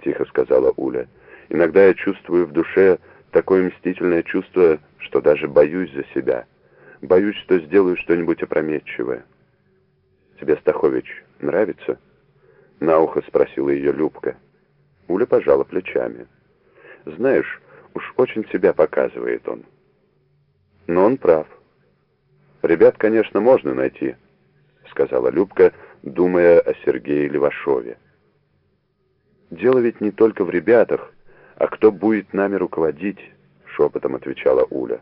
— тихо сказала Уля. «Иногда я чувствую в душе такое мстительное чувство, что даже боюсь за себя. Боюсь, что сделаю что-нибудь опрометчивое». «Тебе, Стахович, нравится?» — на ухо спросила ее Любка. Уля пожала плечами. «Знаешь, уж очень себя показывает он». «Но он прав. Ребят, конечно, можно найти», — сказала Любка, думая о Сергее Левашове. «Дело ведь не только в ребятах, а кто будет нами руководить», — шепотом отвечала Уля.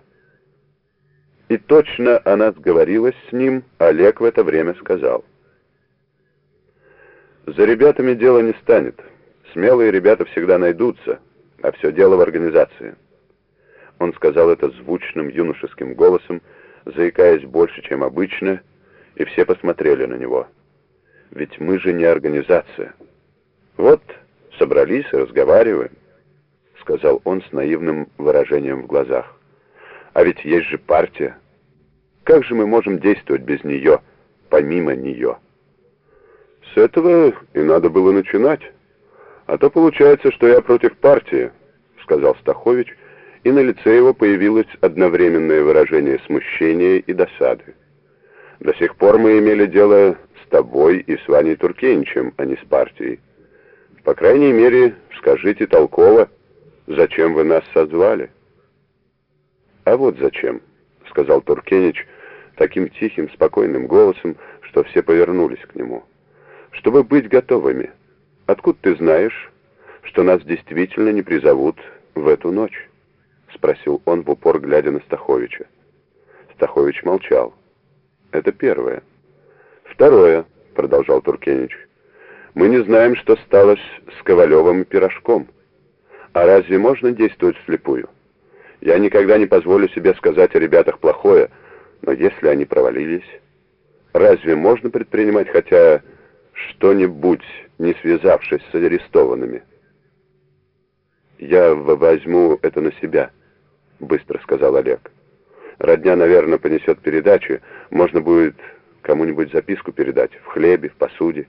И точно она сговорилась с ним, Олег в это время сказал. «За ребятами дело не станет. Смелые ребята всегда найдутся, а все дело в организации». Он сказал это звучным юношеским голосом, заикаясь больше, чем обычно, и все посмотрели на него. «Ведь мы же не организация. Вот...» собрались разговариваем», — сказал он с наивным выражением в глазах. «А ведь есть же партия. Как же мы можем действовать без нее, помимо нее?» «С этого и надо было начинать. А то получается, что я против партии», — сказал Стахович, и на лице его появилось одновременное выражение смущения и досады. «До сих пор мы имели дело с тобой и с Ваней Туркеничем, а не с партией. По крайней мере, скажите толково, зачем вы нас созвали. А вот зачем, сказал Туркенич таким тихим, спокойным голосом, что все повернулись к нему. Чтобы быть готовыми. Откуда ты знаешь, что нас действительно не призовут в эту ночь? Спросил он в упор, глядя на Стаховича. Стахович молчал. Это первое. Второе, продолжал Туркенич. Мы не знаем, что стало с Ковалевым и Пирожком. А разве можно действовать вслепую? Я никогда не позволю себе сказать о ребятах плохое, но если они провалились, разве можно предпринимать хотя что-нибудь, не связавшись с арестованными? «Я возьму это на себя», — быстро сказал Олег. «Родня, наверное, понесет передачи. Можно будет кому-нибудь записку передать в хлебе, в посуде».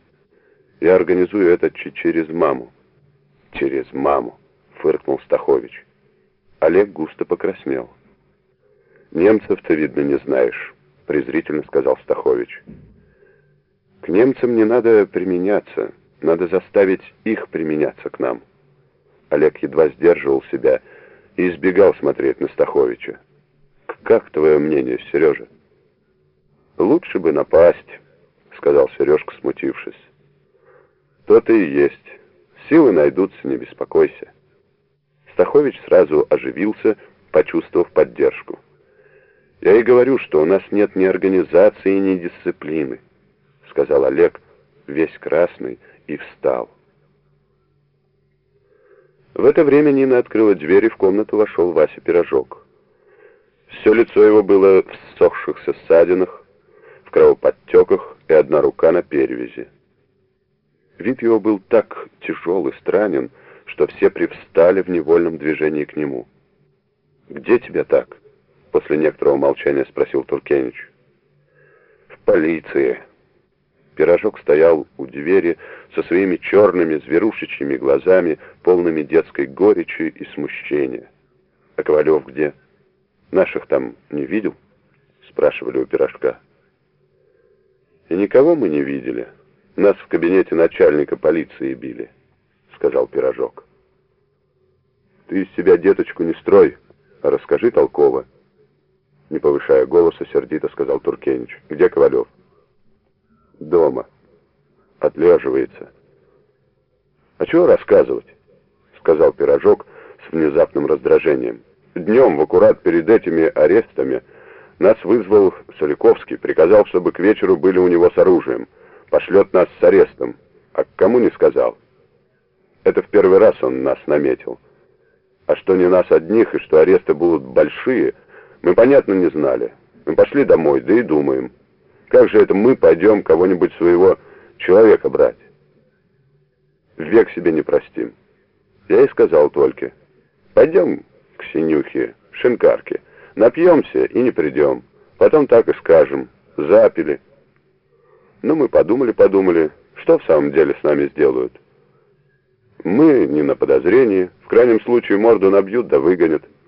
Я организую это через маму. Через маму, фыркнул Стахович. Олег густо покраснел. Немцев-то, видно, не знаешь, презрительно сказал Стахович. К немцам не надо применяться, надо заставить их применяться к нам. Олег едва сдерживал себя и избегал смотреть на Стаховича. «Как твое мнение, Сережа?» «Лучше бы напасть», — сказал Сережка, смутившись. То-то и есть. Силы найдутся, не беспокойся. Стахович сразу оживился, почувствовав поддержку. «Я и говорю, что у нас нет ни организации, ни дисциплины», — сказал Олег, весь красный, и встал. В это время Нина открыла дверь, и в комнату вошел Вася Пирожок. Все лицо его было в ссохшихся ссадинах, в кровоподтеках и одна рука на перевязи. Вид его был так тяжел и странен, что все привстали в невольном движении к нему. «Где тебя так?» — после некоторого молчания спросил Туркенич. «В полиции». Пирожок стоял у двери со своими черными зверушечьими глазами, полными детской горечи и смущения. «А Ковалев где? Наших там не видел?» — спрашивали у Пирожка. «И никого мы не видели». Нас в кабинете начальника полиции били, сказал Пирожок. Ты из себя деточку не строй, а расскажи толково. Не повышая голоса, сердито сказал Туркенич. Где Ковалев? Дома. Отлеживается. А чего рассказывать? Сказал Пирожок с внезапным раздражением. Днем, в аккурат перед этими арестами, нас вызвал Соликовский, приказал, чтобы к вечеру были у него с оружием пошлет нас с арестом, а к кому не сказал. Это в первый раз он нас наметил. А что не нас одних и что аресты будут большие, мы, понятно, не знали. Мы пошли домой, да и думаем, как же это мы пойдем кого-нибудь своего человека брать? Век себе не простим. Я и сказал только, пойдем к Синюхе, Шинкарке, напьемся и не придем. Потом так и скажем, запили. Ну, мы подумали-подумали, что в самом деле с нами сделают. Мы не на подозрении. В крайнем случае морду набьют да выгонят.